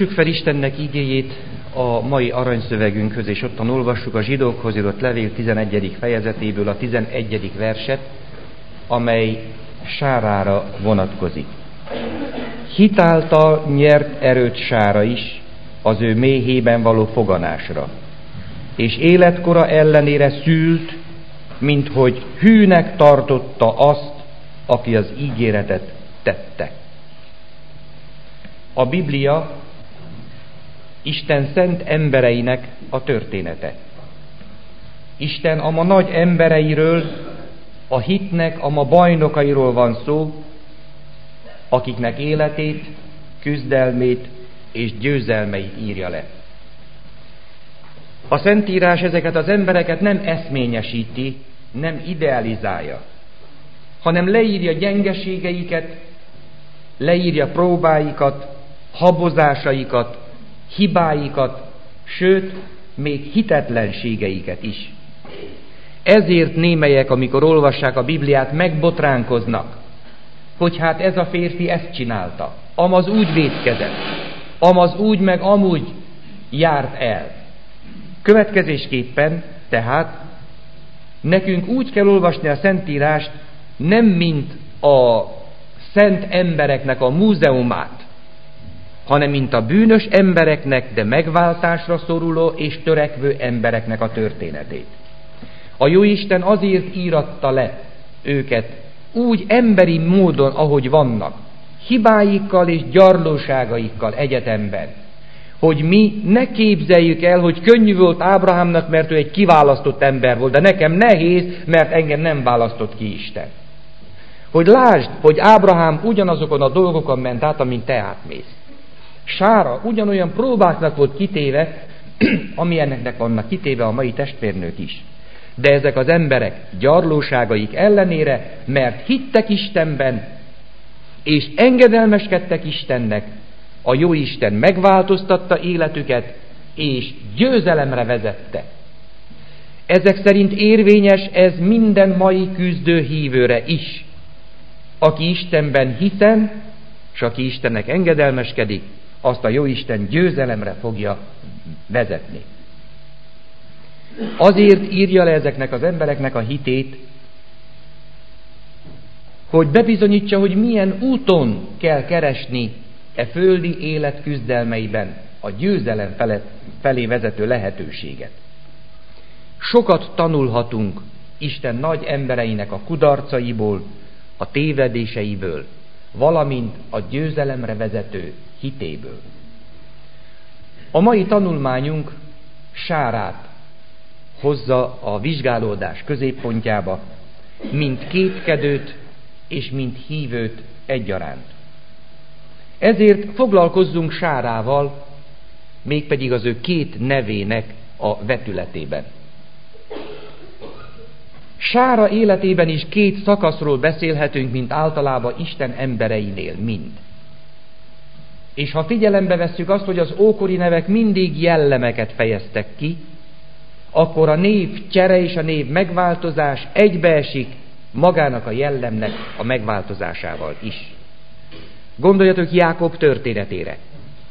Nyissuk fel Istennek igéjét a mai aranyszövegünkhöz, és ottan olvassuk a zsidókhoz írott levél 11. fejezetéből a 11. verset, amely sárára vonatkozik. Hitáltal nyert erőt sára is az ő méhében való foganásra, és életkora ellenére szült, mint hogy hűnek tartotta azt, aki az ígéretet tette. A Biblia Isten szent embereinek a története. Isten a ma nagy embereiről, a hitnek a ma bajnokairól van szó, akiknek életét, küzdelmét és győzelmeit írja le. A Szentírás ezeket az embereket nem eszményesíti, nem idealizálja, hanem leírja gyengeségeiket, leírja próbáikat, habozásaikat, hibáikat, sőt, még hitetlenségeiket is. Ezért némelyek, amikor olvassák a Bibliát, megbotránkoznak, hogy hát ez a férfi ezt csinálta, amaz úgy védkezett, amaz úgy meg amúgy járt el. Következésképpen tehát nekünk úgy kell olvasni a Szentírást, nem mint a szent embereknek a múzeumát, hanem mint a bűnös embereknek, de megváltásra szoruló és törekvő embereknek a történetét. A Jóisten azért íratta le őket úgy emberi módon, ahogy vannak, hibáikkal és gyarlóságaikkal egyetemben, hogy mi ne képzeljük el, hogy könnyű volt Ábrahámnak, mert ő egy kiválasztott ember volt, de nekem nehéz, mert engem nem választott ki Isten. Hogy lásd, hogy Ábrahám ugyanazokon a dolgokon ment át, amint te átmész. Sára ugyanolyan próbáknak volt kitéve, amilyeneknek vannak kitéve a mai testvérnők is. De ezek az emberek gyarlóságaik ellenére, mert hittek Istenben, és engedelmeskedtek Istennek, a jó Isten megváltoztatta életüket, és győzelemre vezette. Ezek szerint érvényes ez minden mai küzdő hívőre is, aki Istenben hiszen, és aki Istennek engedelmeskedik, azt a Jóisten győzelemre fogja vezetni. Azért írja le ezeknek az embereknek a hitét, hogy bebizonyítsa, hogy milyen úton kell keresni e földi élet küzdelmeiben a győzelem felé vezető lehetőséget. Sokat tanulhatunk Isten nagy embereinek a kudarcaiból, a tévedéseiből, valamint a győzelemre vezető hitéből. A mai tanulmányunk Sárát hozza a vizsgálódás középpontjába, mint kétkedőt és mint hívőt egyaránt. Ezért foglalkozzunk Sárával, mégpedig az ő két nevének a vetületében. Sára életében is két szakaszról beszélhetünk, mint általában Isten embereinél mind. És ha figyelembe vesszük azt, hogy az ókori nevek mindig jellemeket fejeztek ki, akkor a név csere és a név megváltozás egybeesik magának a jellemnek a megváltozásával is. Gondoljatok Jákob történetére.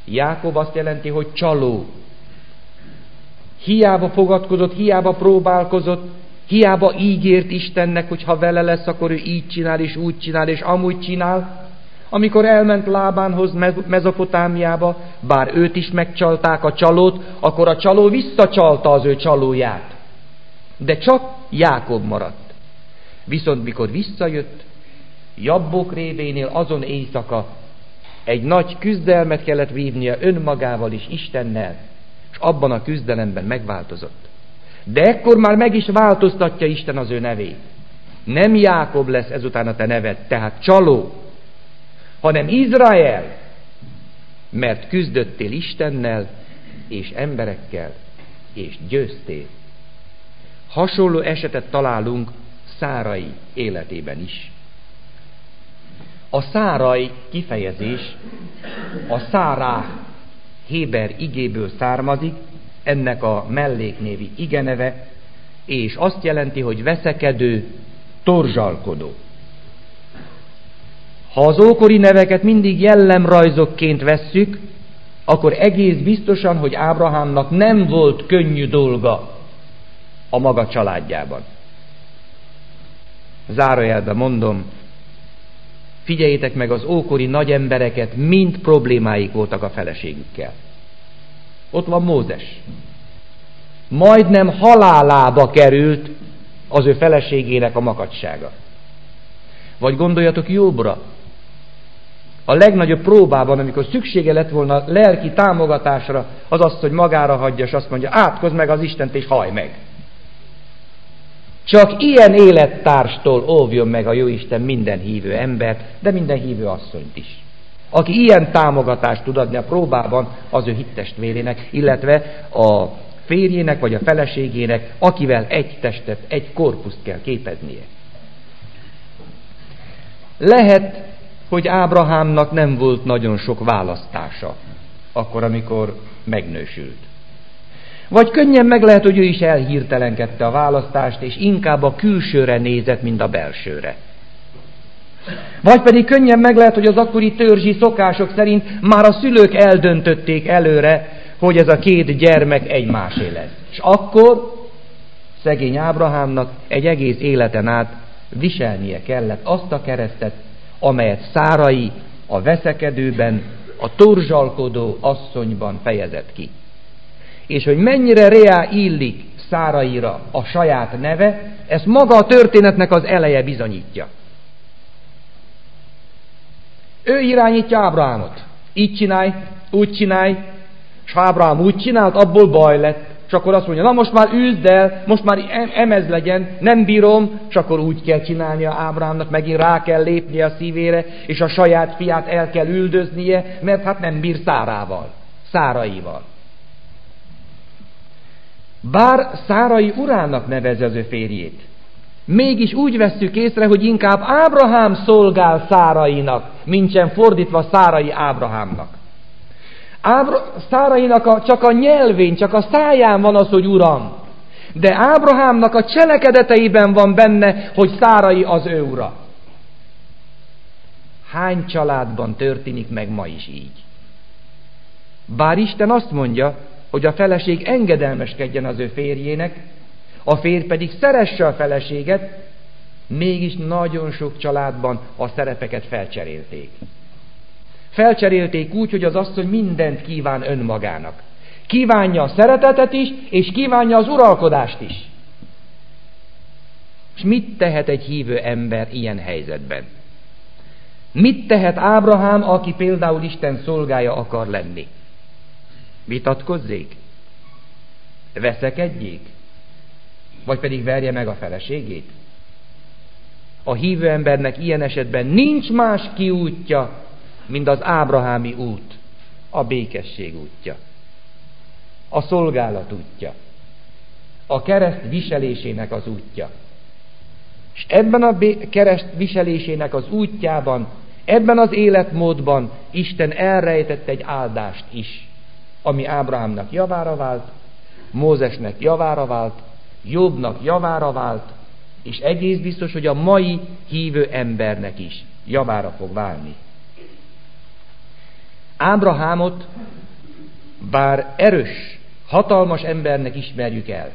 Jákob azt jelenti, hogy csaló. Hiába fogadkozott, hiába próbálkozott, hiába ígért Istennek, hogy ha vele lesz, akkor ő így csinál, és úgy csinál, és amúgy csinál, amikor elment Lábánhoz Mezopotámiába, bár őt is megcsalták a csalót, akkor a csaló visszacsalta az ő csalóját. De csak Jákob maradt. Viszont mikor visszajött, Jabbok révénél azon éjszaka egy nagy küzdelmet kellett vívnia önmagával és Istennel, és abban a küzdelemben megváltozott. De ekkor már meg is változtatja Isten az ő nevét. Nem Jákob lesz ezután a te neved, tehát csaló, hanem Izrael, mert küzdöttél Istennel és emberekkel, és győztél. Hasonló esetet találunk Szárai életében is. A szárai kifejezés a szárá Héber igéből származik, ennek a melléknévi igeneve, és azt jelenti, hogy veszekedő, torzsalkodó. Ha az ókori neveket mindig jellemrajzokként vesszük, akkor egész biztosan, hogy Ábrahámnak nem volt könnyű dolga a maga családjában. Zárójelben mondom, figyeljétek meg az ókori nagy embereket, mind problémáik voltak a feleségükkel. Ott van Mózes. Majdnem halálába került az ő feleségének a makacsága. Vagy gondoljatok Jobbra. A legnagyobb próbában, amikor szüksége lett volna lelki támogatásra, az azt, hogy magára hagyja, és azt mondja, átkozz meg az Istent, és haj meg. Csak ilyen élettárstól óvjon meg a Jóisten minden hívő embert, de minden hívő asszonyt is. Aki ilyen támogatást tud adni a próbában, az ő hittestvérének, illetve a férjének vagy a feleségének, akivel egy testet, egy korpuszt kell képeznie. Lehet, hogy Ábrahámnak nem volt nagyon sok választása, akkor, amikor megnősült. Vagy könnyen meg lehet, hogy ő is elhírtelenkedte a választást, és inkább a külsőre nézett, mint a belsőre. Vagy pedig könnyen meg lehet, hogy az akkori törzsi szokások szerint már a szülők eldöntötték előre, hogy ez a két gyermek egymásé lesz. És akkor szegény Ábrahámnak egy egész életen át viselnie kellett azt a keresztet, amelyet Szárai a veszekedőben, a torzsalkodó asszonyban fejezett ki. És hogy mennyire reá illik Száraira a saját neve, ezt maga a történetnek az eleje bizonyítja. Ő irányítja Ábrahámot. Így csinálj, úgy csinálj, és ha Ábrahám úgy csinált, abból baj lett. És akkor azt mondja, na most már üzd el, most már emez legyen, nem bírom, és akkor úgy kell csinálnia Ábrahámnak, megint rá kell lépnie a szívére, és a saját fiát el kell üldöznie, mert hát nem bír Szárával, Száraival. Bár Szárai urának nevezi az ő férjét, mégis úgy vesszük észre, hogy inkább Ábrahám szolgál Szárainak, mincsen fordítva Szárai Ábrahámnak. Ábra, Szárainak a, csak a nyelvén, csak a száján van az, hogy Uram. De Ábrahámnak a cselekedeteiben van benne, hogy Szárai az ő ura. Hány családban történik meg ma is így? Bár Isten azt mondja, hogy a feleség engedelmeskedjen az ő férjének, a férj pedig szeresse a feleséget, mégis nagyon sok családban a szerepeket felcserélték. Felcserélték úgy, hogy az asszony mindent kíván önmagának. Kívánja a szeretetet is, és kívánja az uralkodást is. És mit tehet egy hívő ember ilyen helyzetben? Mit tehet Ábrahám, aki például Isten szolgája akar lenni? Vitatkozzék? Veszekedjék? Vagy pedig verje meg a feleségét? A hívő embernek ilyen esetben nincs más kiútja, mint az ábrahámi út, a békesség útja, a szolgálat útja, a kereszt viselésének az útja. És ebben a kereszt viselésének az útjában, ebben az életmódban Isten elrejtett egy áldást is, ami Ábrahámnak javára vált, Mózesnek javára vált, Jobbnak javára vált, és egész biztos, hogy a mai hívő embernek is javára fog válni. Ábrahámot bár erős, hatalmas embernek ismerjük el,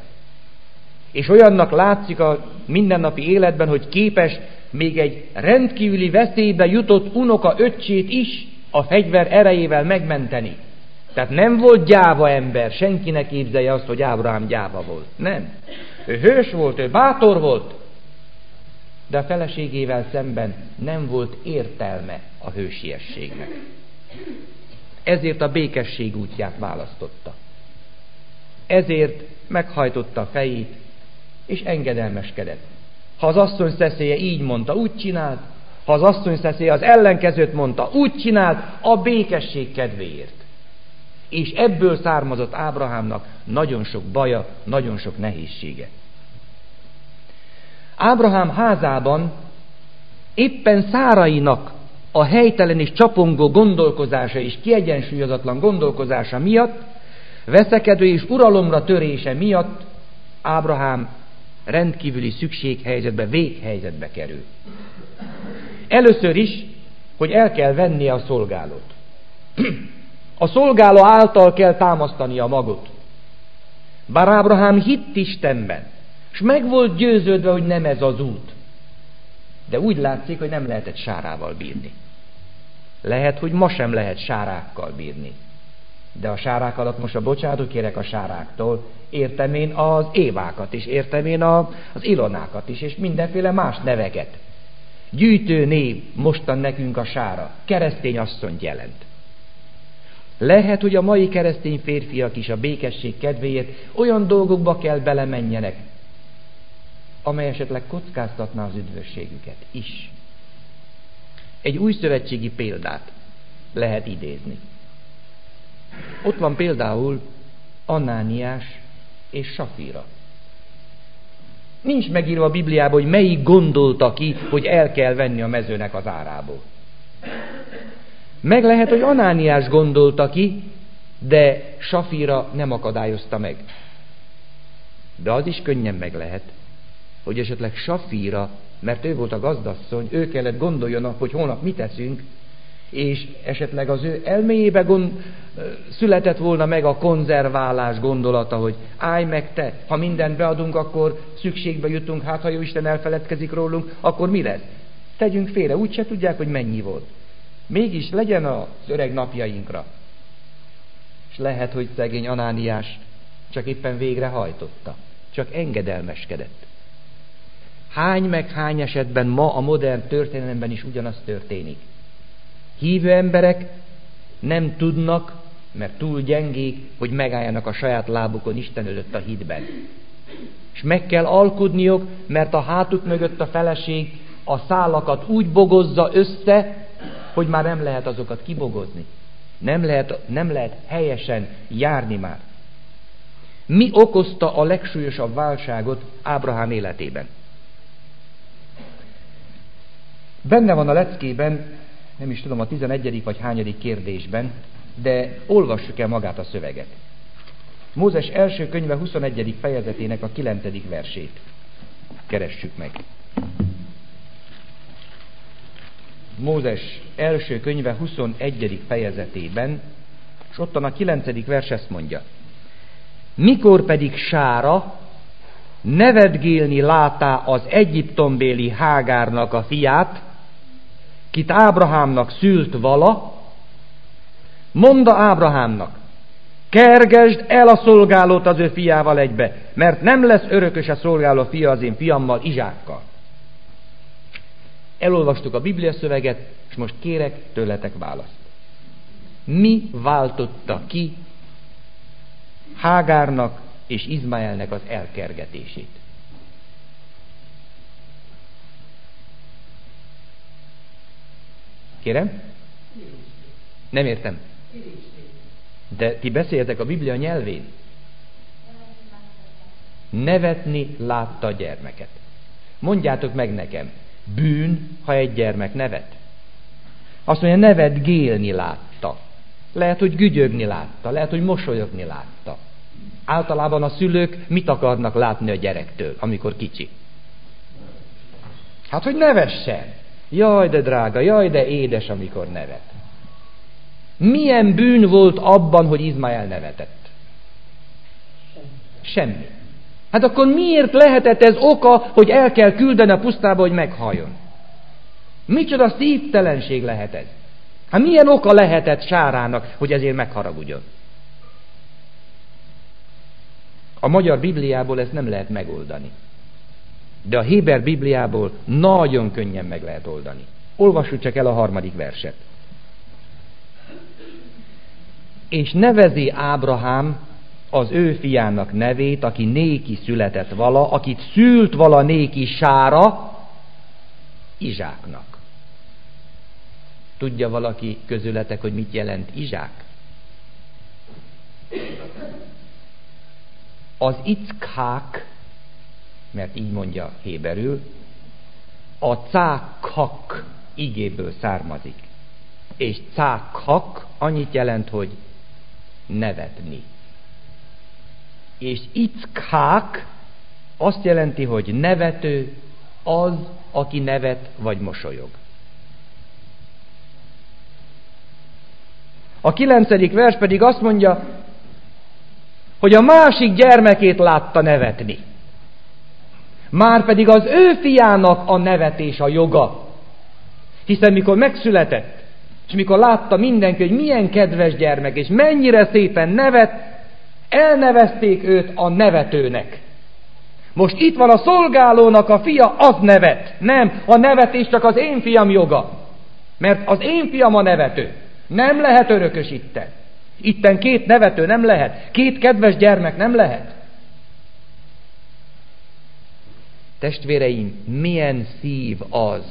és olyannak látszik a mindennapi életben, hogy képes még egy rendkívüli veszélybe jutott unoka öccsét is a fegyver erejével megmenteni. Tehát nem volt gyáva ember, senkinek képzelje azt, hogy Ábrahám gyáva volt. Nem. Ő hős volt, ő bátor volt, de a feleségével szemben nem volt értelme a hősiességnek ezért a békesség útját választotta. Ezért meghajtotta a fejét, és engedelmeskedett. Ha az asszony szeszélye így mondta, úgy csinált, ha az asszony szeszélye az ellenkezőt mondta, úgy csinált, a békesség kedvéért. És ebből származott Ábrahámnak nagyon sok baja, nagyon sok nehézsége. Ábrahám házában éppen Szárainak a helytelen és csapongó gondolkozása és kiegyensúlyozatlan gondolkozása miatt, veszekedő és uralomra törése miatt Ábrahám rendkívüli szükséghelyzetbe, véghelyzetbe kerül. Először is hogy el kell vennie a szolgálót. A szolgáló által kell támasztani a magot. Bár Ábrahám hitt Istenben, és meg volt győződve, hogy nem ez az út. De úgy látszik, hogy nem lehetett sárával bírni. Lehet, hogy ma sem lehet sárákkal bírni. De a sárák alatt most a bocsánatot kérek a sáráktól, értem én az évákat is, értem én az ilonákat is, és mindenféle más neveket. Gyűjtő név mostan nekünk a sára, keresztény asszonyt jelent. Lehet, hogy a mai keresztény férfiak is a békesség kedvéért olyan dolgokba kell belemenjenek, amely esetleg kockáztatná az üdvösségüket is. Egy új szövetségi példát lehet idézni. Ott van például Annániás és Safira. Nincs megírva a Bibliában, hogy melyik gondolta ki, hogy el kell venni a mezőnek az árából. Meg lehet, hogy Anániás gondolta ki, de Safira nem akadályozta meg. De az is könnyen meg lehet, hogy esetleg Safira, mert ő volt a gazdasszony, ő kellett gondoljon, hogy holnap mit teszünk, és esetleg az ő elméjébe gond, született volna meg a konzerválás gondolata, hogy állj meg te, ha mindent beadunk, akkor szükségbe jutunk, hát ha jó Isten elfeledkezik rólunk, akkor mi lesz? Tegyünk félre, úgyse tudják, hogy mennyi volt. Mégis legyen az öreg napjainkra. És lehet, hogy szegény Anániás csak éppen végrehajtotta, csak engedelmeskedett. Hány meg hány esetben ma a modern történelemben is ugyanaz történik. Hívő emberek nem tudnak, mert túl gyengék, hogy megálljanak a saját lábukon Isten előtt a hídben. És meg kell alkudniuk, mert a hátuk mögött a feleség a szálakat úgy bogozza össze, hogy már nem lehet azokat kibogozni. Nem lehet, nem lehet helyesen járni már. Mi okozta a legsúlyosabb válságot Ábrahám életében? Benne van a leckében, nem is tudom, a 11. vagy hányadik kérdésben, de olvassuk el magát a szöveget. Mózes első könyve 21. fejezetének a 9. versét. Keressük meg. Mózes első könyve 21. fejezetében, és ottan a 9. vers ezt mondja. Mikor pedig Sára nevetgélni látá az egyiptombéli Hágárnak a fiát, kit Ábrahámnak szült vala, monda Ábrahámnak, kergesd el a szolgálót az ő fiával egybe, mert nem lesz örökös a szolgáló fia az én fiammal, Izsákkal. Elolvastuk a Biblia szöveget, és most kérek tőletek választ. Mi váltotta ki Hágárnak és Izmaelnek az elkergetését? Kérem? Nem értem. De ti beszéltek a Biblia nyelvén. Nevetni látta a gyermeket. Mondjátok meg nekem, bűn, ha egy gyermek nevet? Azt mondja, nevet gélni látta. Lehet, hogy gügyögni látta, lehet, hogy mosolyogni látta. Általában a szülők mit akarnak látni a gyerektől, amikor kicsi? Hát, hogy nevessen. Jaj, de drága, jaj, de édes, amikor nevet. Milyen bűn volt abban, hogy Izmael nevetett? Semmi. Hát akkor miért lehetett ez oka, hogy el kell küldeni a pusztába, hogy meghalljon? Micsoda szívtelenség lehet ez? Hát milyen oka lehetett Sárának, hogy ezért megharagudjon? A magyar Bibliából ezt nem lehet megoldani. De a Héber Bibliából nagyon könnyen meg lehet oldani. Olvassuk csak el a harmadik verset. És nevezi Ábrahám az ő fiának nevét, aki néki született vala, akit szült vala néki sára, Izsáknak. Tudja valaki közületek, hogy mit jelent Izsák? Az ickák, mert így mondja héberül, a cákhak igéből származik. És cákhak annyit jelent, hogy nevetni. És ickák azt jelenti, hogy nevető az, aki nevet vagy mosolyog. A kilencedik vers pedig azt mondja, hogy a másik gyermekét látta nevetni. Már pedig az ő fiának a nevetés a joga. Hiszen mikor megszületett, és mikor látta mindenki, hogy milyen kedves gyermek, és mennyire szépen nevet, elnevezték őt a nevetőnek. Most itt van a szolgálónak a fia, az nevet. Nem, a nevetés csak az én fiam joga. Mert az én fiam a nevető. Nem lehet örökös itten. Itten két nevető nem lehet. Két kedves gyermek nem lehet. Testvéreim, milyen szív az,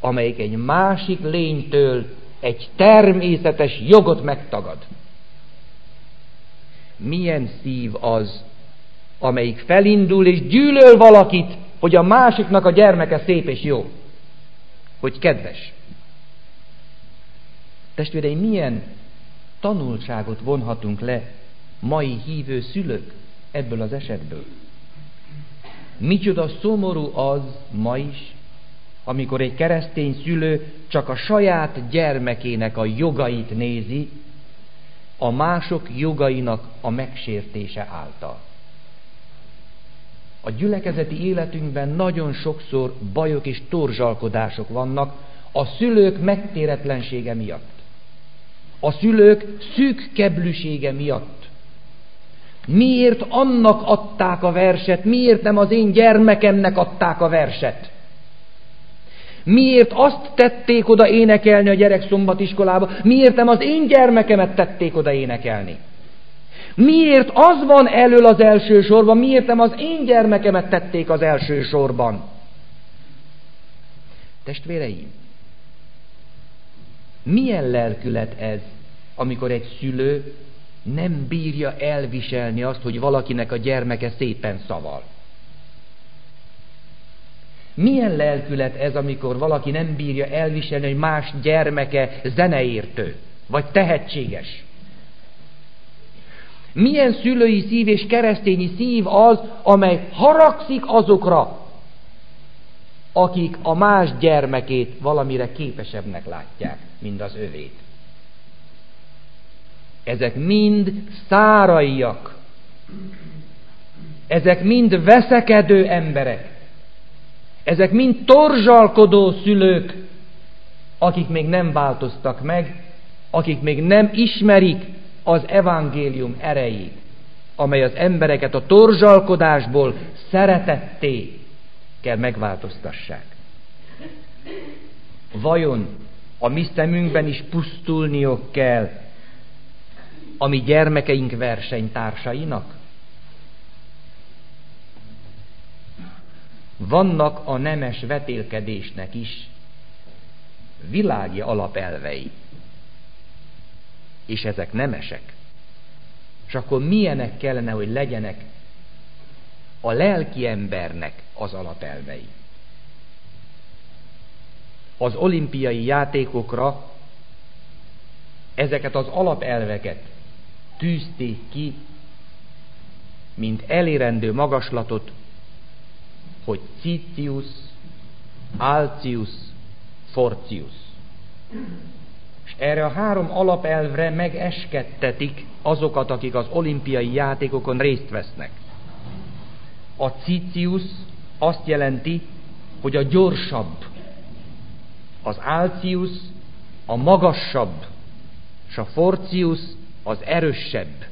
amelyik egy másik lénytől egy természetes jogot megtagad. Milyen szív az, amelyik felindul és gyűlöl valakit, hogy a másiknak a gyermeke szép és jó, hogy kedves. Testvéreim, milyen tanulságot vonhatunk le mai hívő szülők ebből az esetből? Micsoda szomorú az ma is, amikor egy keresztény szülő csak a saját gyermekének a jogait nézi, a mások jogainak a megsértése által. A gyülekezeti életünkben nagyon sokszor bajok és torzsalkodások vannak a szülők megtéretlensége miatt. A szülők szűk keblűsége miatt. Miért annak adták a verset, miért nem az én gyermekemnek adták a verset? Miért azt tették oda énekelni a gyerek szombatiskolába, miért nem az én gyermekemet tették oda énekelni? Miért az van elől az első sorban, miért nem az én gyermekemet tették az első sorban? Testvéreim, milyen lelkület ez, amikor egy szülő nem bírja elviselni azt, hogy valakinek a gyermeke szépen szaval? Milyen lelkület ez, amikor valaki nem bírja elviselni, hogy más gyermeke zeneértő, vagy tehetséges? Milyen szülői szív és keresztényi szív az, amely haragszik azokra, akik a más gyermekét valamire képesebbnek látják, mint az övét. Ezek mind száraiak. Ezek mind veszekedő emberek. Ezek mind torzsalkodó szülők, akik még nem változtak meg, akik még nem ismerik az evangélium erejét, amely az embereket a torzsalkodásból szeretetté kell megváltoztassák. Vajon a mi szemünkben is pusztulniok kell a mi gyermekeink versenytársainak? Vannak a nemes vetélkedésnek is világi alapelvei és ezek nemesek. És akkor milyenek kellene, hogy legyenek a lelki embernek az alapelvei. Az olimpiai játékokra ezeket az alapelveket tűzték ki, mint elérendő magaslatot, hogy Citius, Altius, Fortius erre a három alapelvre megeskedtetik azokat, akik az olimpiai játékokon részt vesznek. A Cicius azt jelenti, hogy a gyorsabb, az Alcius a magassabb, és a Forcius az erősebb.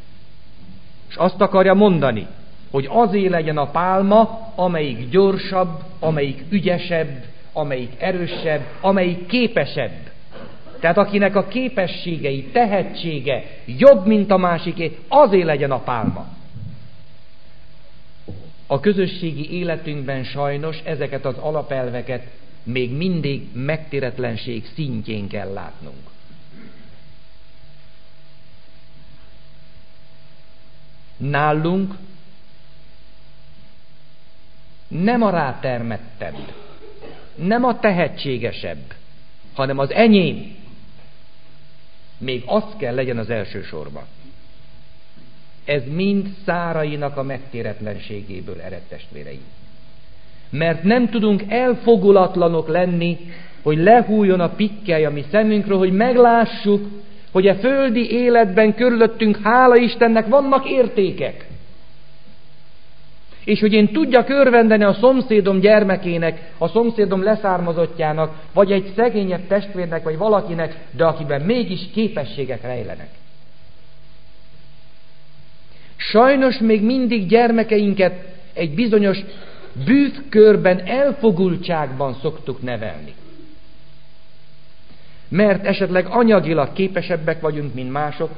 És azt akarja mondani, hogy azé legyen a pálma, amelyik gyorsabb, amelyik ügyesebb, amelyik erősebb, amelyik képesebb. Tehát akinek a képességei, tehetsége jobb, mint a másiké, azé legyen a pálma. A közösségi életünkben sajnos ezeket az alapelveket még mindig megtéretlenség szintjén kell látnunk. Nálunk nem a rátermettebb, nem a tehetségesebb, hanem az enyém, még az kell legyen az első sorban. Ez mind szárainak a megtéretlenségéből ered testvéreim. Mert nem tudunk elfogulatlanok lenni, hogy lehújjon a pikkely a mi szemünkről, hogy meglássuk, hogy a földi életben körülöttünk, hála Istennek, vannak értékek. És hogy én tudjak örvendeni a szomszédom gyermekének, a szomszédom leszármazottjának, vagy egy szegényebb testvérnek, vagy valakinek, de akiben mégis képességek rejlenek. Sajnos még mindig gyermekeinket egy bizonyos bűvkörben, elfogultságban szoktuk nevelni. Mert esetleg anyagilag képesebbek vagyunk, mint mások,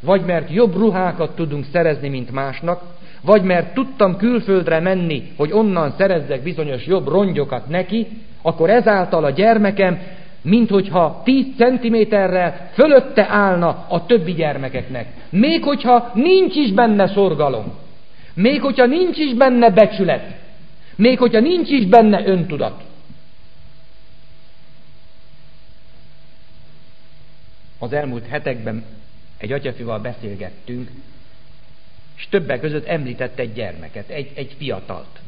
vagy mert jobb ruhákat tudunk szerezni, mint másnak, vagy mert tudtam külföldre menni, hogy onnan szerezzek bizonyos jobb rongyokat neki, akkor ezáltal a gyermekem, mint hogyha 10 centiméterrel fölötte állna a többi gyermekeknek. Még hogyha nincs is benne szorgalom, még hogyha nincs is benne becsület, még hogyha nincs is benne öntudat. Az elmúlt hetekben egy atyafival beszélgettünk, és többek között említett egy gyermeket, egy, egy fiatalt.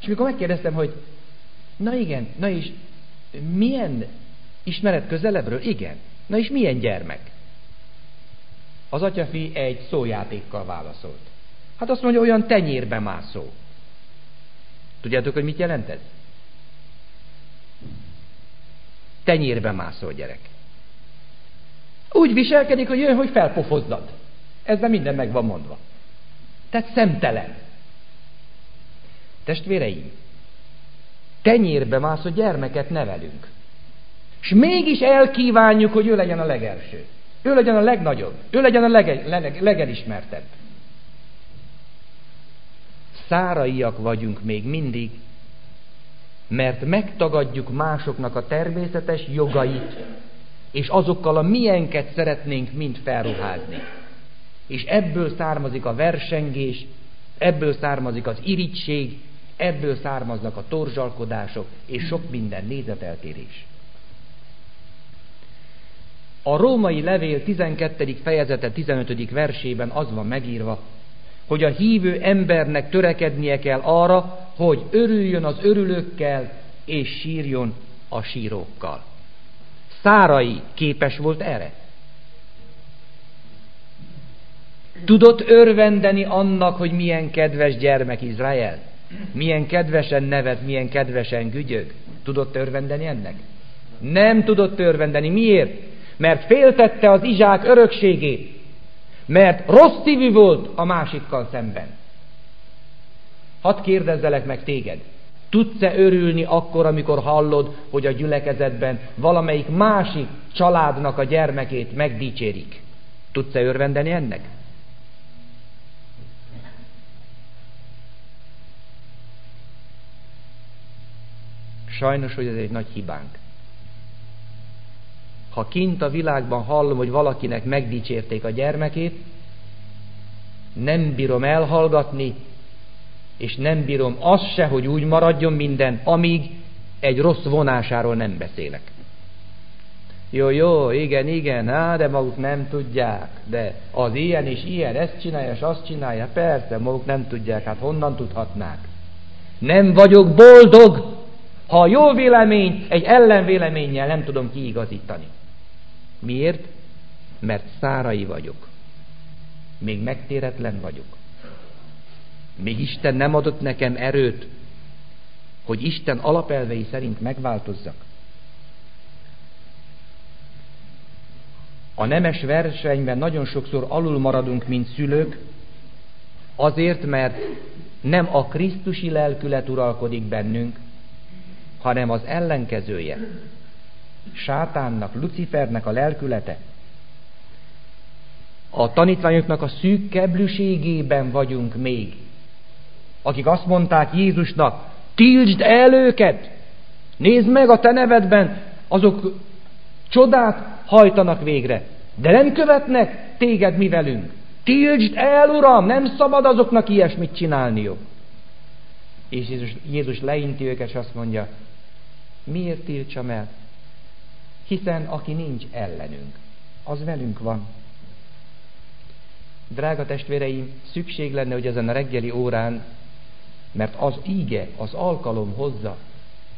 És mikor megkérdeztem, hogy na igen, na is milyen ismeret közelebbről? Igen. Na és milyen gyermek? Az atyafi egy szójátékkal válaszolt. Hát azt mondja, olyan tenyérbe mászó. Tudjátok, hogy mit jelent ez? Tenyérbe mászó gyerek. Úgy viselkedik, hogy jön, hogy felpofozzad. Ezzel minden meg van mondva. Tehát szemtelen. Testvéreim, tenyérbe mászó gyermeket nevelünk. És mégis elkívánjuk, hogy ő legyen a legelső. Ő legyen a legnagyobb. Ő legyen a lege, leg, legelismertebb. Száraiak vagyunk még mindig, mert megtagadjuk másoknak a természetes jogait, és azokkal a milyenket szeretnénk mind felruházni. És ebből származik a versengés, ebből származik az irigység, ebből származnak a torzsalkodások, és sok minden nézeteltérés. A római levél 12. fejezete 15. versében az van megírva, hogy a hívő embernek törekednie kell arra, hogy örüljön az örülőkkel, és sírjon a sírókkal. Szárai képes volt erre. Tudott örvendeni annak, hogy milyen kedves gyermek Izrael? Milyen kedvesen nevet, milyen kedvesen gügyög? Tudott örvendeni ennek? Nem tudott örvendeni. Miért? Mert féltette az izsák örökségét. Mert rossz szívű volt a másikkal szemben. Hadd kérdezzelek meg téged. Tudsz-e örülni akkor, amikor hallod, hogy a gyülekezetben valamelyik másik családnak a gyermekét megdicsérik? Tudsz-e örvendeni ennek? Sajnos, hogy ez egy nagy hibánk. Ha kint a világban hallom, hogy valakinek megdicsérték a gyermekét, nem bírom elhallgatni, és nem bírom azt se, hogy úgy maradjon minden, amíg egy rossz vonásáról nem beszélek. Jó, jó, igen, igen, á, de maguk nem tudják, de az ilyen és ilyen, ezt csinálja, és azt csinálja, persze, maguk nem tudják, hát honnan tudhatnák? Nem vagyok boldog, ha a jó vélemény egy ellenvéleménnyel nem tudom kiigazítani. Miért? Mert szárai vagyok. Még megtéretlen vagyok. Még Isten nem adott nekem erőt, hogy Isten alapelvei szerint megváltozzak. A nemes versenyben nagyon sokszor alul maradunk, mint szülők, azért, mert nem a Krisztusi lelkület uralkodik bennünk, hanem az ellenkezője. Sátánnak, Lucifernek a lelkülete. A tanítványoknak a szűk keblűségében vagyunk még akik azt mondták Jézusnak, tiltsd el őket, nézd meg a te nevedben, azok csodát hajtanak végre, de nem követnek téged mi velünk. Tiltsd el, Uram, nem szabad azoknak ilyesmit csinálniuk. És Jézus, Jézus leinti őket, és azt mondja, miért tiltsam el? Hiszen aki nincs ellenünk, az velünk van. Drága testvéreim, szükség lenne, hogy ezen a reggeli órán mert az íge, az alkalom hozza,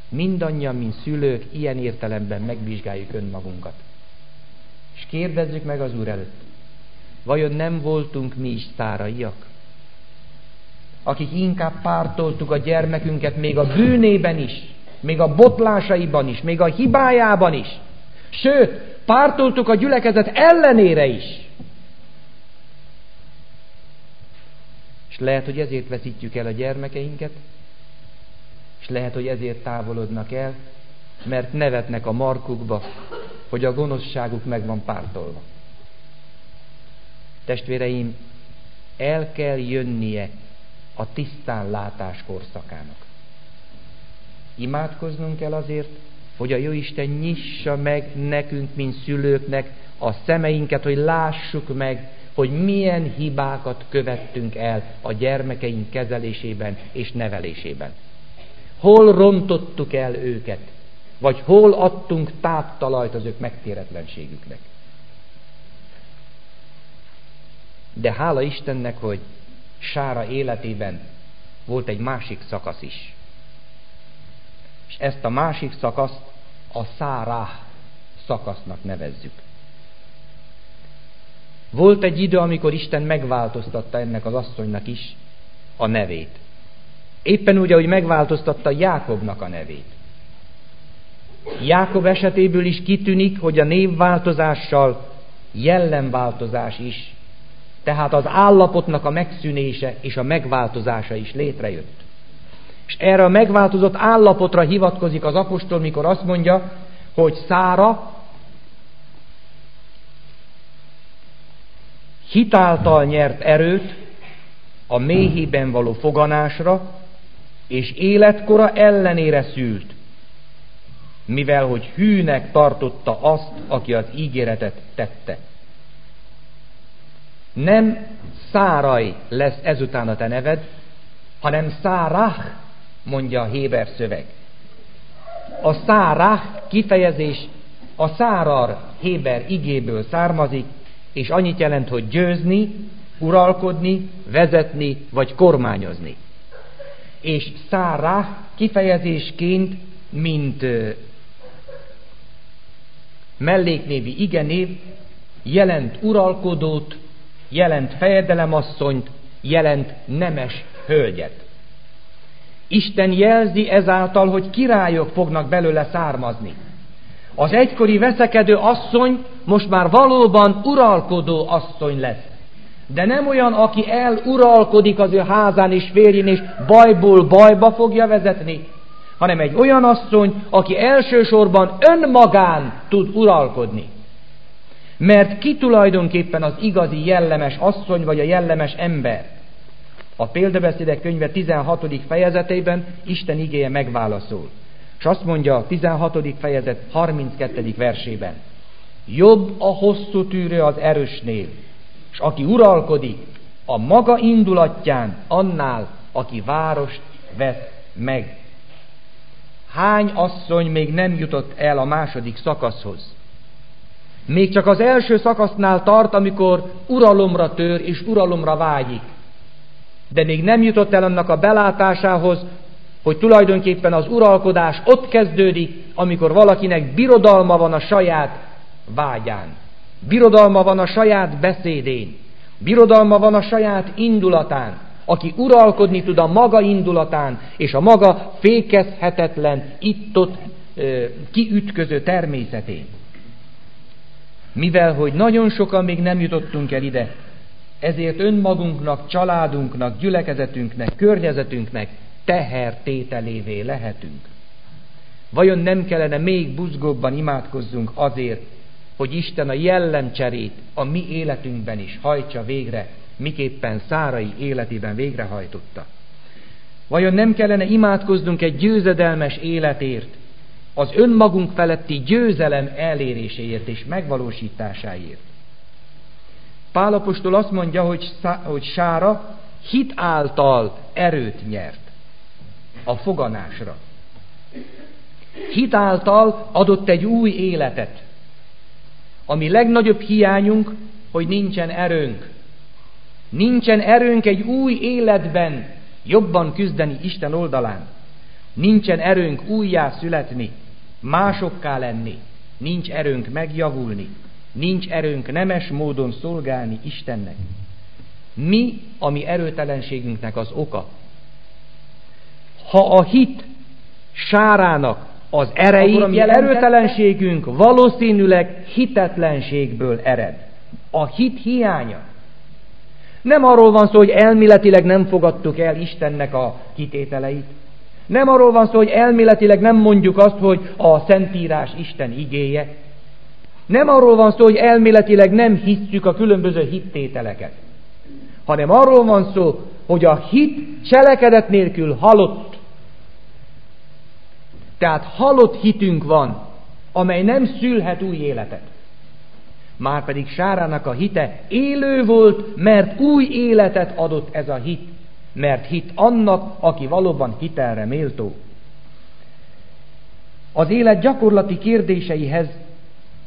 mindannyian, mint szülők, ilyen értelemben megvizsgáljuk önmagunkat. És kérdezzük meg az Úr előtt, vajon nem voltunk mi is száraiak? Akik inkább pártoltuk a gyermekünket még a bűnében is, még a botlásaiban is, még a hibájában is. Sőt, pártoltuk a gyülekezet ellenére is. És lehet, hogy ezért veszítjük el a gyermekeinket, és lehet, hogy ezért távolodnak el, mert nevetnek a markukba, hogy a gonoszságuk meg van pártolva. Testvéreim, el kell jönnie a tisztán látás korszakának. Imádkoznunk kell azért, hogy a Jóisten nyissa meg nekünk, mint szülőknek a szemeinket, hogy lássuk meg, hogy milyen hibákat követtünk el a gyermekeink kezelésében és nevelésében. Hol rontottuk el őket, vagy hol adtunk táptalajt az ők megtéretlenségüknek. De hála Istennek, hogy Sára életében volt egy másik szakasz is. És ezt a másik szakaszt a Szárá szakasznak nevezzük. Volt egy idő, amikor Isten megváltoztatta ennek az asszonynak is a nevét. Éppen úgy, ahogy megváltoztatta Jákobnak a nevét. Jákob esetéből is kitűnik, hogy a névváltozással jellemváltozás is, tehát az állapotnak a megszűnése és a megváltozása is létrejött. És erre a megváltozott állapotra hivatkozik az apostol, mikor azt mondja, hogy Szára hitáltal nyert erőt a méhében való foganásra, és életkora ellenére szült, mivel hogy hűnek tartotta azt, aki az ígéretet tette. Nem Száraj lesz ezután a te neved, hanem Szárah, mondja a Héber szöveg. A Szárah kifejezés a Szárar Héber igéből származik, és annyit jelent, hogy győzni, uralkodni, vezetni vagy kormányozni és szára kifejezésként, mint melléknévi igenév, jelent uralkodót, jelent fejedelemasszonyt, jelent nemes hölgyet. Isten jelzi ezáltal, hogy királyok fognak belőle származni. Az egykori veszekedő asszony most már valóban uralkodó asszony lesz de nem olyan, aki eluralkodik az ő házán és férjén, és bajból bajba fogja vezetni, hanem egy olyan asszony, aki elsősorban önmagán tud uralkodni. Mert ki tulajdonképpen az igazi jellemes asszony, vagy a jellemes ember? A példabeszédek könyve 16. fejezetében Isten igéje megválaszol. És azt mondja a 16. fejezet 32. versében. Jobb a hosszú tűrő az erősnél, és aki uralkodik a maga indulatján annál, aki várost vesz meg. Hány asszony még nem jutott el a második szakaszhoz? Még csak az első szakasznál tart, amikor uralomra tör és uralomra vágyik. De még nem jutott el annak a belátásához, hogy tulajdonképpen az uralkodás ott kezdődik, amikor valakinek birodalma van a saját vágyán. Birodalma van a saját beszédén. Birodalma van a saját indulatán. Aki uralkodni tud a maga indulatán, és a maga fékezhetetlen, itt-ott kiütköző természetén. Mivel, hogy nagyon sokan még nem jutottunk el ide, ezért önmagunknak, családunknak, gyülekezetünknek, környezetünknek tehertételévé lehetünk. Vajon nem kellene még buzgóbban imádkozzunk azért, hogy Isten a jellemcserét a mi életünkben is hajtsa végre, miképpen Szárai életében végrehajtotta. Vajon nem kellene imádkoznunk egy győzedelmes életért, az önmagunk feletti győzelem eléréséért és megvalósításáért? Pálapostól azt mondja, hogy, hogy Sára hit által erőt nyert a foganásra. Hit által adott egy új életet. Ami legnagyobb hiányunk, hogy nincsen erőnk. Nincsen erőnk egy új életben jobban küzdeni Isten oldalán. Nincsen erőnk újjá születni, másokká lenni, nincs erőnk megjavulni, nincs erőnk nemes módon szolgálni Istennek. Mi a mi erőtelenségünknek az oka? Ha a hit sárának az erei, erőtelenségünk valószínűleg hitetlenségből ered. A hit hiánya. Nem arról van szó, hogy elméletileg nem fogadtuk el Istennek a kitételeit. Nem arról van szó, hogy elméletileg nem mondjuk azt, hogy a Szentírás Isten igéje. Nem arról van szó, hogy elméletileg nem hiszük a különböző hittételeket. Hanem arról van szó, hogy a hit cselekedet nélkül halott. Tehát halott hitünk van, amely nem szülhet új életet. Márpedig Sárának a hite élő volt, mert új életet adott ez a hit, mert hit annak, aki valóban hitelre méltó. Az élet gyakorlati kérdéseihez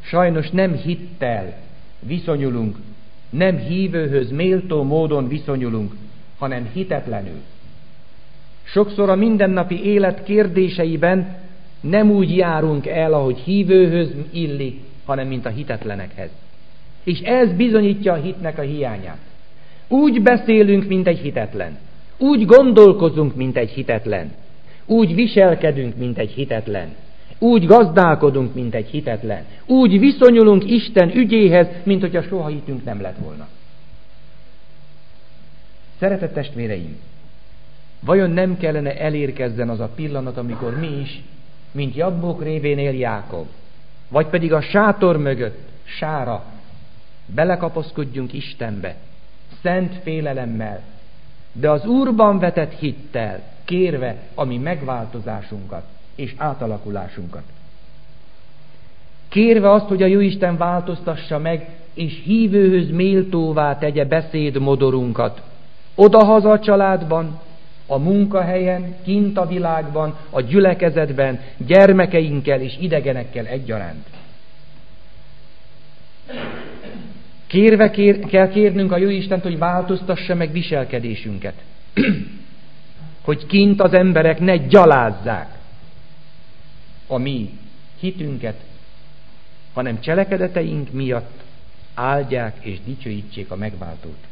sajnos nem hittel viszonyulunk, nem hívőhöz méltó módon viszonyulunk, hanem hitetlenül. Sokszor a mindennapi élet kérdéseiben nem úgy járunk el, ahogy hívőhöz illik, hanem mint a hitetlenekhez. És ez bizonyítja a hitnek a hiányát. Úgy beszélünk, mint egy hitetlen. Úgy gondolkozunk, mint egy hitetlen. Úgy viselkedünk, mint egy hitetlen. Úgy gazdálkodunk, mint egy hitetlen. Úgy viszonyulunk Isten ügyéhez, mint hogyha soha hitünk nem lett volna. Szeretett testvéreim, vajon nem kellene elérkezzen az a pillanat, amikor mi is, mint Jabbok révén él Jákob, vagy pedig a sátor mögött, sára, belekapaszkodjunk Istenbe, szent félelemmel, de az Úrban vetett hittel, kérve a mi megváltozásunkat és átalakulásunkat. Kérve azt, hogy a Jóisten változtassa meg, és hívőhöz méltóvá tegye beszédmodorunkat, odahaza a családban, a munkahelyen, kint a világban, a gyülekezetben, gyermekeinkkel és idegenekkel egyaránt. Kérve kér, kell kérnünk a jó Istent, hogy változtassa meg viselkedésünket. hogy kint az emberek ne gyalázzák a mi hitünket, hanem cselekedeteink miatt áldják és dicsőítsék a megváltót.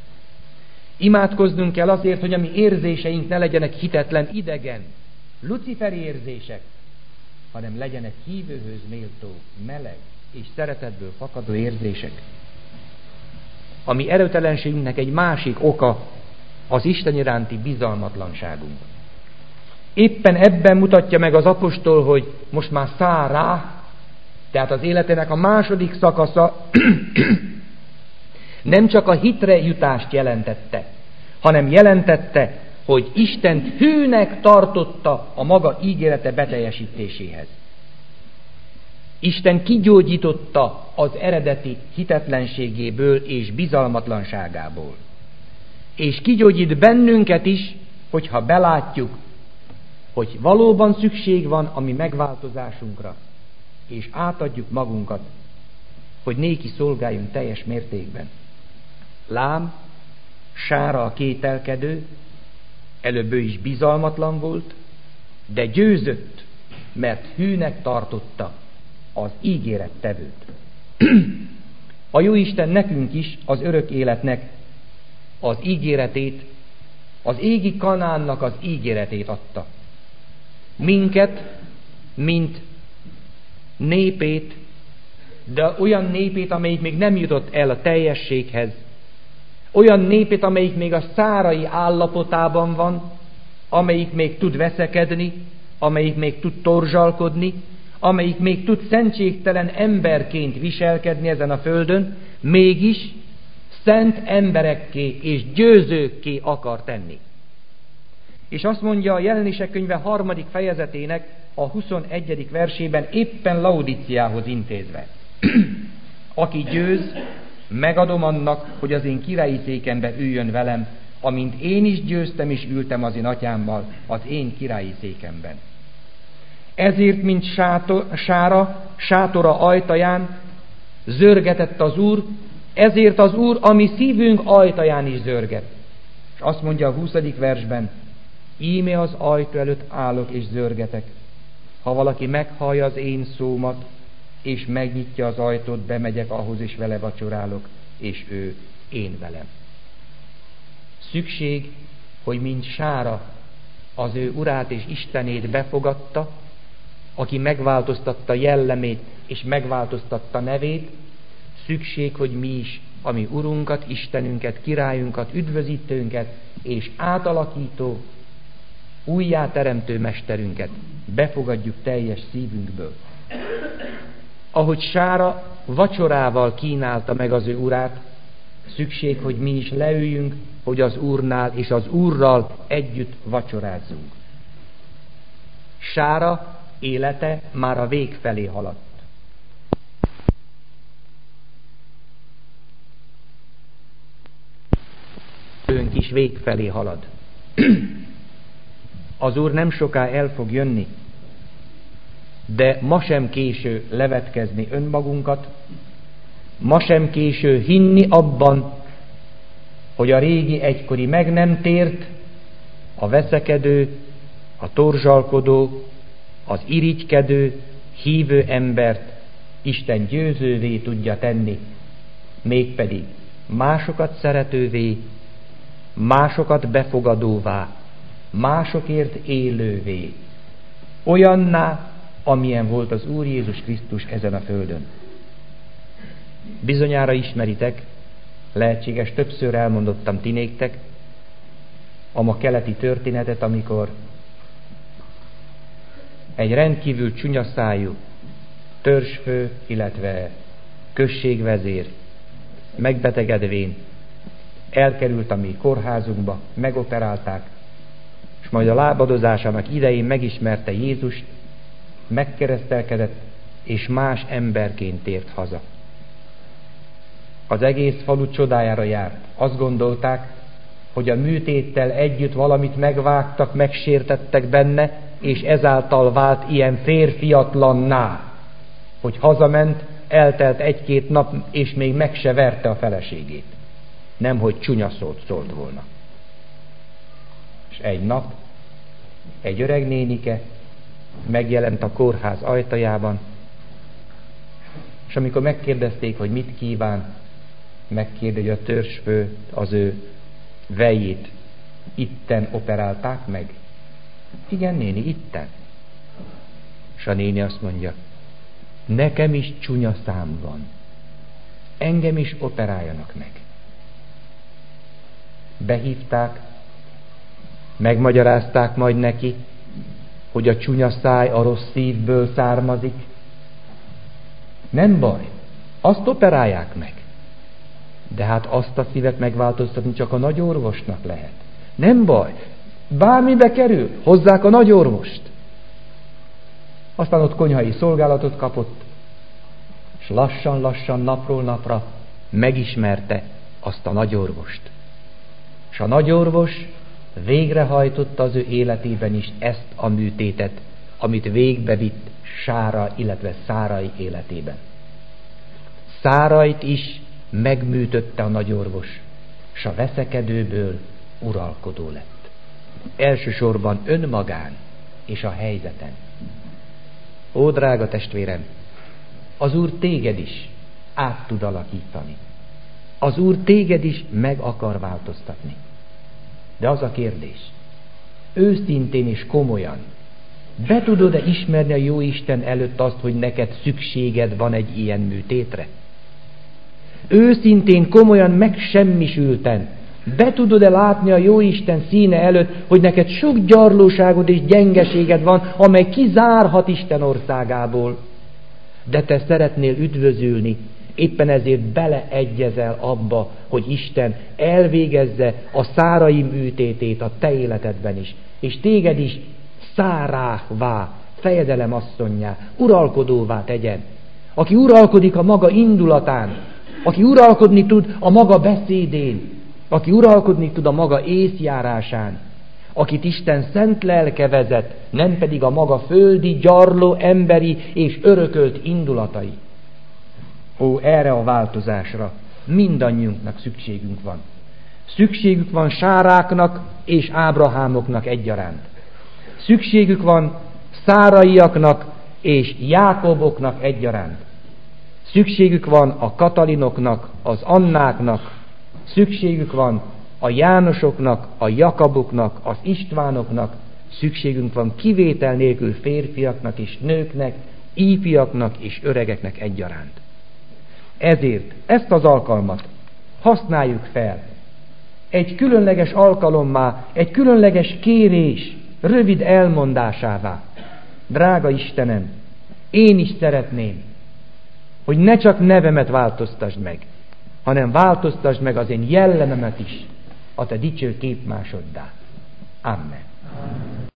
Imádkoznunk kell azért, hogy a mi érzéseink ne legyenek hitetlen, idegen, luciferi érzések, hanem legyenek hívőhöz méltó, meleg és szeretetből fakadó érzések. A mi erőtelenségünknek egy másik oka az Isten iránti bizalmatlanságunk. Éppen ebben mutatja meg az apostol, hogy most már száll rá, tehát az életének a második szakasza nem csak a hitre jutást jelentette, hanem jelentette, hogy Isten hűnek tartotta a maga ígérete beteljesítéséhez. Isten kigyógyította az eredeti hitetlenségéből és bizalmatlanságából. És kigyógyít bennünket is, hogyha belátjuk, hogy valóban szükség van a mi megváltozásunkra, és átadjuk magunkat, hogy néki szolgáljunk teljes mértékben. Lám, Sára a kételkedő, előbb ő is bizalmatlan volt, de győzött, mert hűnek tartotta az ígéret tevőt. A jó Isten nekünk is az örök életnek az ígéretét, az égi kanánnak az ígéretét adta. Minket, mint népét, de olyan népét, amelyik még nem jutott el a teljességhez, olyan népét, amelyik még a szárai állapotában van, amelyik még tud veszekedni, amelyik még tud torzsalkodni, amelyik még tud szentségtelen emberként viselkedni ezen a földön, mégis szent emberekké és győzőkké akar tenni. És azt mondja a jelenések könyve harmadik fejezetének a 21. versében éppen Laudiciához intézve. Aki győz, megadom annak, hogy az én királyi székembe üljön velem, amint én is győztem és ültem az én atyámmal az én királyi székemben. Ezért, mint sára, sátora ajtaján zörgetett az Úr, ezért az Úr, ami szívünk ajtaján is zörget. És azt mondja a 20. versben, íme az ajtó előtt állok és zörgetek. Ha valaki meghallja az én szómat, és megnyitja az ajtót, bemegyek ahhoz, és vele vacsorálok, és ő én velem. Szükség, hogy mint Sára az ő urát és Istenét befogadta, aki megváltoztatta jellemét és megváltoztatta nevét, szükség, hogy mi is, ami Urunkat, Istenünket, királyunkat, üdvözítőnket és átalakító, újjáteremtő mesterünket befogadjuk teljes szívünkből. Ahogy Sára vacsorával kínálta meg az ő urát, szükség, hogy mi is leüljünk, hogy az Úrnál és az Úrral együtt vacsorázzunk. Sára élete már a vég felé haladt. Őnk is vég felé halad. Az Úr nem soká el fog jönni, de ma sem késő levetkezni önmagunkat, ma sem késő hinni abban, hogy a régi egykori meg nem tért, a veszekedő, a torzsalkodó, az irigykedő, hívő embert Isten győzővé tudja tenni, mégpedig másokat szeretővé, másokat befogadóvá, másokért élővé, olyanná, amilyen volt az Úr Jézus Krisztus ezen a földön. Bizonyára ismeritek, lehetséges többször elmondottam ti néktek, a ma keleti történetet, amikor egy rendkívül csúnya szájú törzsfő, illetve községvezér megbetegedvén elkerült a mi kórházunkba, megoperálták, és majd a lábadozásának idején megismerte Jézust, megkeresztelkedett, és más emberként tért haza. Az egész falu csodájára járt. Azt gondolták, hogy a műtéttel együtt valamit megvágtak, megsértettek benne, és ezáltal vált ilyen férfiatlanná, hogy hazament, eltelt egy-két nap, és még meg se verte a feleségét. Nem, hogy csúnya szót szólt volna. És egy nap egy öreg nénike megjelent a kórház ajtajában, és amikor megkérdezték, hogy mit kíván, megkérde, hogy a törzsfő az ő vejét itten operálták meg. Igen, néni, itten. És a néni azt mondja, nekem is csúnya szám van. Engem is operáljanak meg. Behívták, megmagyarázták majd neki, hogy a csúnya száj a rossz szívből származik. Nem baj, azt operálják meg. De hát azt a szívet megváltoztatni csak a nagy orvosnak lehet. Nem baj, bármibe kerül, hozzák a nagy orvost. Aztán ott konyhai szolgálatot kapott, és lassan-lassan napról napra megismerte azt a nagy orvost. És a nagy orvos végrehajtotta az ő életében is ezt a műtétet, amit végbevitt Sára, illetve Szárai életében. Szárait is megműtötte a nagyorvos, s a veszekedőből uralkodó lett. Elsősorban önmagán és a helyzeten. Ó, drága testvérem, az Úr téged is át tud alakítani. Az Úr téged is meg akar változtatni. De az a kérdés, őszintén és komolyan, be tudod-e ismerni a jó Isten előtt azt, hogy neked szükséged van egy ilyen műtétre? Őszintén, komolyan megsemmisülten, be tudod-e látni a jó Isten színe előtt, hogy neked sok gyarlóságod és gyengeséged van, amely kizárhat Isten országából. De te szeretnél üdvözülni, Éppen ezért beleegyezel abba, hogy Isten elvégezze a szárai műtétét a te életedben is, és téged is szárává, fejedelem asszonyá, uralkodóvá tegyen. Aki uralkodik a maga indulatán, aki uralkodni tud a maga beszédén, aki uralkodni tud a maga észjárásán, akit Isten szent lelke vezet, nem pedig a maga földi, gyarló, emberi és örökölt indulatai. Ó, erre a változásra mindannyiunknak szükségünk van. Szükségük van Sáráknak és Ábrahámoknak egyaránt. Szükségük van Száraiaknak és Jákoboknak egyaránt. Szükségük van a Katalinoknak, az Annáknak, szükségük van a Jánosoknak, a Jakaboknak, az Istvánoknak, szükségünk van kivétel nélkül férfiaknak és nőknek, ífiaknak és öregeknek egyaránt. Ezért ezt az alkalmat használjuk fel. Egy különleges alkalommá, egy különleges kérés, rövid elmondásává. Drága Istenem, én is szeretném, hogy ne csak nevemet változtasd meg, hanem változtasd meg az én jellememet is, a te dicső képmásoddá. Amen. Amen.